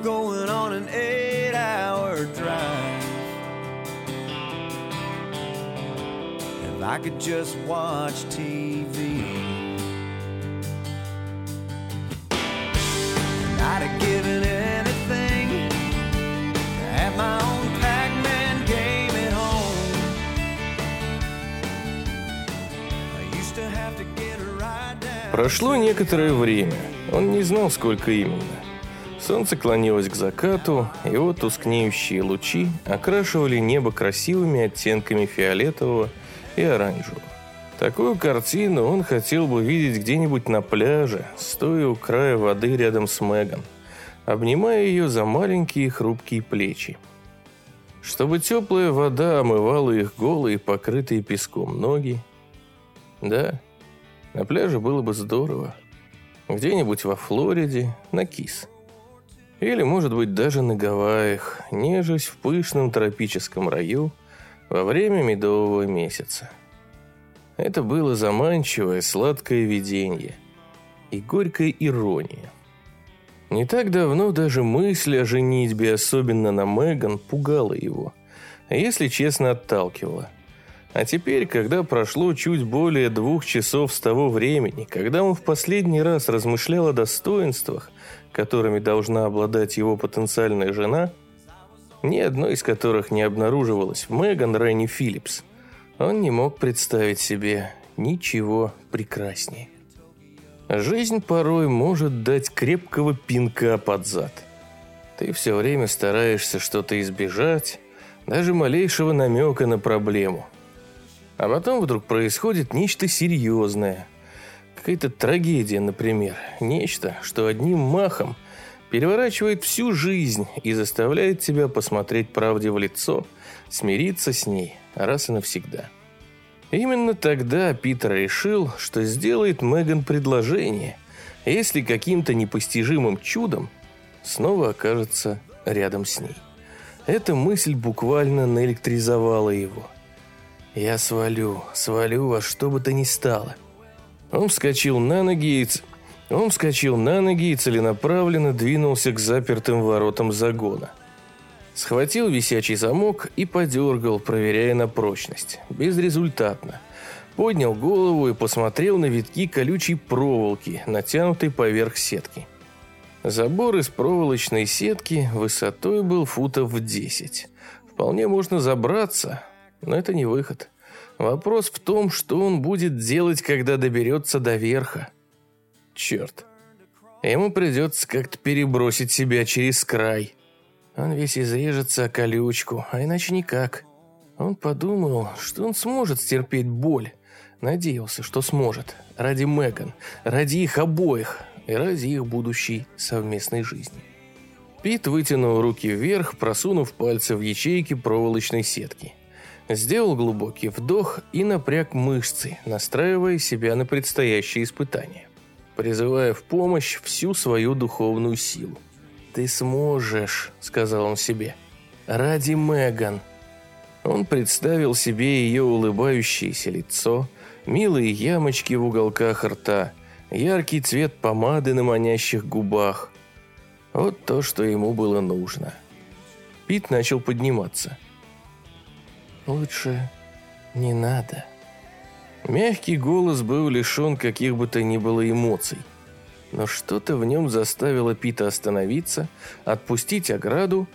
were going on an eight hour drive. If I could just watch TV. And I'd have given anything to have my own Pac Man game at home. I used to have to get a ride down. Прошло некоторое время. Он не знал, сколько именно. Солнце клонилось к закату, его тускнеющие лучи окрашивали небо красивыми оттенками фиолетового и оранжевого. Такую картину он хотел бы видеть где-нибудь на пляже, стоя у края воды рядом с Меган, обнимая ее за маленькие хрупкие плечи. Чтобы теплая вода омывала их голые, покрытые песком ноги. Да, на пляже было бы здорово. Где-нибудь во Флориде, на Кис. Или, может быть, даже на Гавайях, нежесть в пышном тропическом раю во время медового месяца. Это было заманчивое, сладкое видение и горькая ирония. Не так давно даже мысль о женитьбе, особенно на Меган, пугала его, а если честно, отталкивала. А теперь, когда прошло чуть более двух часов с того времени, когда он в последний раз размышлял о достоинствах, которыми должна обладать его потенциальная жена, ни одной из которых не обнаруживалась в Меган Ренни Филлипс, он не мог представить себе ничего прекраснее. Жизнь порой может дать крепкого пинка под зад. Ты все время стараешься что-то избежать, даже малейшего намека на проблему. А потом вдруг происходит нечто серьезное. Какая-то трагедия, например. Нечто, что одним махом переворачивает всю жизнь и заставляет тебя посмотреть правде в лицо, смириться с ней раз и навсегда. Именно тогда Питер решил, что сделает Меган предложение, если каким-то непостижимым чудом снова окажется рядом с ней. Эта мысль буквально наэлектризовала его. «Я свалю, свалю во что бы то ни стало». Он вскочил на ноги и... Он вскочил на ноги и целенаправленно двинулся к запертым воротам загона. Схватил висячий замок и подергал, проверяя на прочность. Безрезультатно. Поднял голову и посмотрел на витки колючей проволоки, натянутой поверх сетки. Забор из проволочной сетки высотой был футов в 10. Вполне можно забраться, но это не выход. Вопрос в том, что он будет делать, когда доберется до верха. Черт. Ему придется как-то перебросить себя через край. Он весь изрежется о колючку, а иначе никак. Он подумал, что он сможет стерпеть боль. Надеялся, что сможет. Ради Меган, ради их обоих и ради их будущей совместной жизни. Пит вытянул руки вверх, просунув пальцы в ячейки проволочной сетки. Сделал глубокий вдох и напряг мышцы, настраивая себя на предстоящее испытание. Призывая в помощь всю свою духовную силу. «Ты сможешь», — сказал он себе. «Ради Меган». Он представил себе ее улыбающееся лицо, милые ямочки в уголках рта, яркий цвет помады на манящих губах. Вот то, что ему было нужно. Пит начал подниматься. «Лучше не надо». Мягкий голос был лишен каких бы то ни было эмоций. Но что-то в нем заставило Пита остановиться, отпустить ограду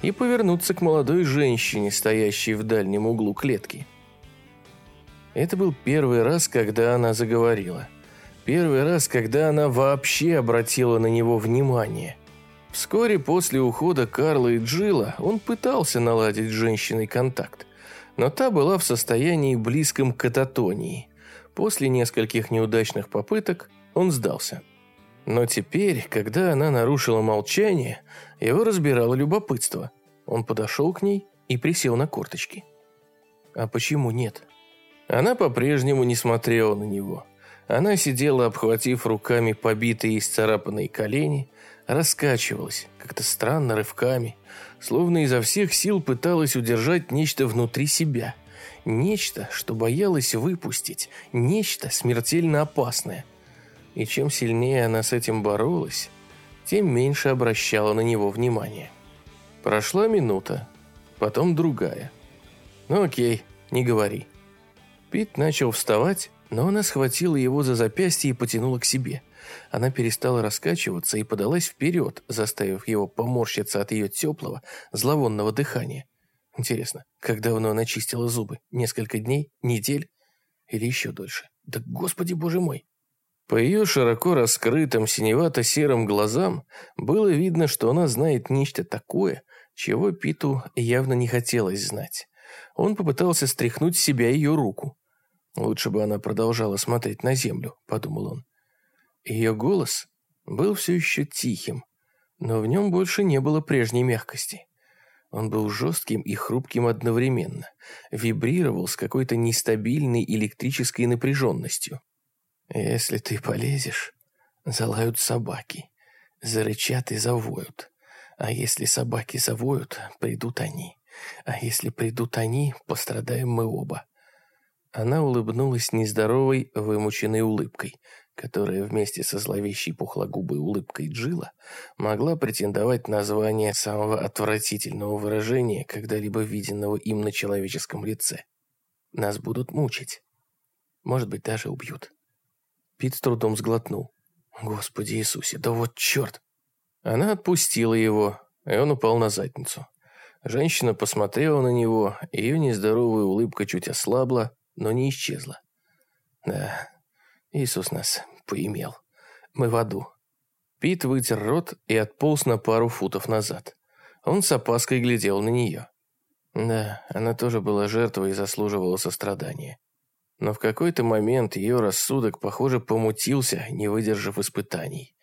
и повернуться к молодой женщине, стоящей в дальнем углу клетки. Это был первый раз, когда она заговорила. Первый раз, когда она вообще обратила на него внимание. Вскоре после ухода Карла и Джилла он пытался наладить с женщиной контакт, но та была в состоянии близком к кататонии. После нескольких неудачных попыток он сдался. Но теперь, когда она нарушила молчание, его разбирало любопытство. Он подошел к ней и присел на корточки. А почему нет? Она по-прежнему не смотрела на него. Она сидела, обхватив руками побитые и исцарапанные колени, раскачивалась, как-то странно, рывками, словно изо всех сил пыталась удержать нечто внутри себя. Нечто, что боялась выпустить, нечто смертельно опасное. И чем сильнее она с этим боролась, тем меньше обращала на него внимания. Прошла минута, потом другая. «Ну окей, не говори». Пит начал вставать, но она схватила его за запястье и потянула к себе. Она перестала раскачиваться и подалась вперед, заставив его поморщиться от ее теплого, зловонного дыхания. Интересно, как давно она чистила зубы? Несколько дней? Недель? Или еще дольше? Да господи боже мой! По ее широко раскрытым синевато-серым глазам было видно, что она знает нечто такое, чего Питу явно не хотелось знать. Он попытался стряхнуть с себя ее руку. «Лучше бы она продолжала смотреть на землю», — подумал он. Ее голос был все еще тихим, но в нем больше не было прежней мягкости. Он был жестким и хрупким одновременно, вибрировал с какой-то нестабильной электрической напряженностью. «Если ты полезешь, залают собаки, зарычат и завоют. А если собаки завоют, придут они. А если придут они, пострадаем мы оба». Она улыбнулась нездоровой, вымученной улыбкой, которая вместе со зловещей пухлогубой улыбкой Джила могла претендовать на звание самого отвратительного выражения, когда-либо виденного им на человеческом лице. Нас будут мучить. Может быть, даже убьют. Пит с трудом сглотнул. Господи Иисусе, да вот черт! Она отпустила его, и он упал на задницу. Женщина посмотрела на него, ее нездоровая улыбка чуть ослабла, но не исчезла. Да, Иисус нас поимел. Мы в аду. Пит вытер рот и отполз на пару футов назад. Он с опаской глядел на нее. Да, она тоже была жертвой и заслуживала сострадания. Но в какой-то момент ее рассудок, похоже, помутился, не выдержав испытаний.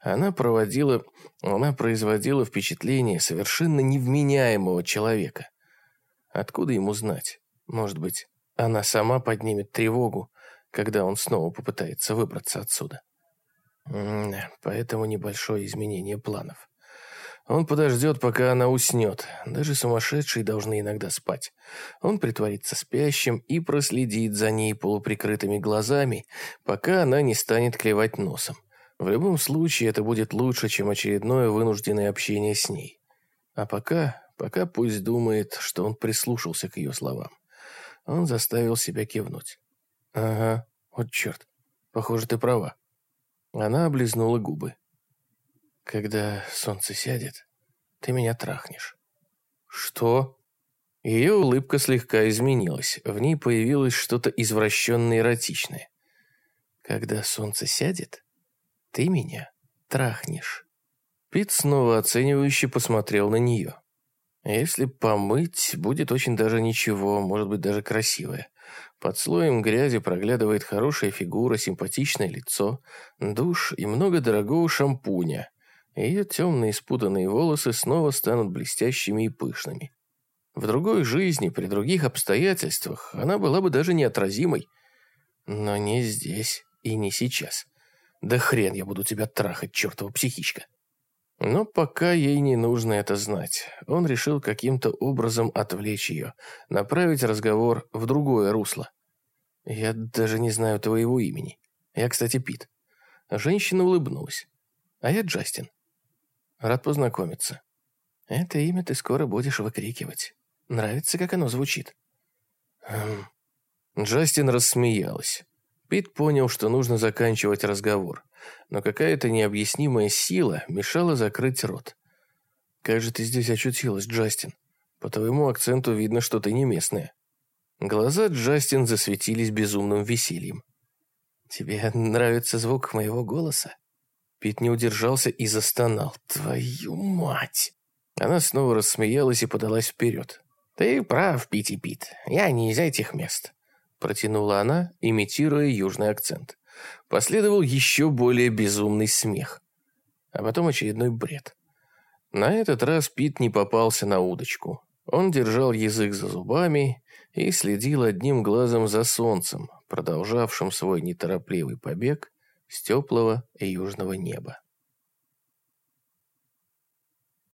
Она проводила, она производила впечатление совершенно невменяемого человека. Откуда ему знать? Может быть, она сама поднимет тревогу, когда он снова попытается выбраться отсюда. Поэтому небольшое изменение планов. Он подождет, пока она уснет. Даже сумасшедшие должны иногда спать. Он притворится спящим и проследит за ней полуприкрытыми глазами, пока она не станет клевать носом. В любом случае, это будет лучше, чем очередное вынужденное общение с ней. А пока, пока пусть думает, что он прислушался к ее словам. Он заставил себя кивнуть. «Ага, вот черт. Похоже, ты права». Она облизнула губы. «Когда солнце сядет, ты меня трахнешь». «Что?» Ее улыбка слегка изменилась. В ней появилось что-то извращенное эротичное. «Когда солнце сядет, ты меня трахнешь». Пит снова оценивающе посмотрел на нее. «Если помыть, будет очень даже ничего, может быть, даже красивое. Под слоем грязи проглядывает хорошая фигура, симпатичное лицо, душ и много дорогого шампуня. Ее темные спутанные волосы снова станут блестящими и пышными. В другой жизни, при других обстоятельствах, она была бы даже неотразимой. Но не здесь и не сейчас. Да хрен я буду тебя трахать, чертова психичка. Но пока ей не нужно это знать. Он решил каким-то образом отвлечь ее, направить разговор в другое русло. «Я даже не знаю твоего имени. Я, кстати, Пит». Женщина улыбнулась. «А я Джастин. Рад познакомиться. Это имя ты скоро будешь выкрикивать. Нравится, как оно звучит?» эм... Джастин рассмеялась. Пит понял, что нужно заканчивать разговор но какая-то необъяснимая сила мешала закрыть рот. «Как же ты здесь очутилась, Джастин? По твоему акценту видно, что ты не местная». Глаза Джастин засветились безумным весельем. «Тебе нравится звук моего голоса?» Пит не удержался и застонал. «Твою мать!» Она снова рассмеялась и подалась вперед. «Ты прав, Пити Пит. Я не из этих мест», — протянула она, имитируя южный акцент. Последовал еще более безумный смех. А потом очередной бред. На этот раз Пит не попался на удочку. Он держал язык за зубами и следил одним глазом за солнцем, продолжавшим свой неторопливый побег с теплого южного неба.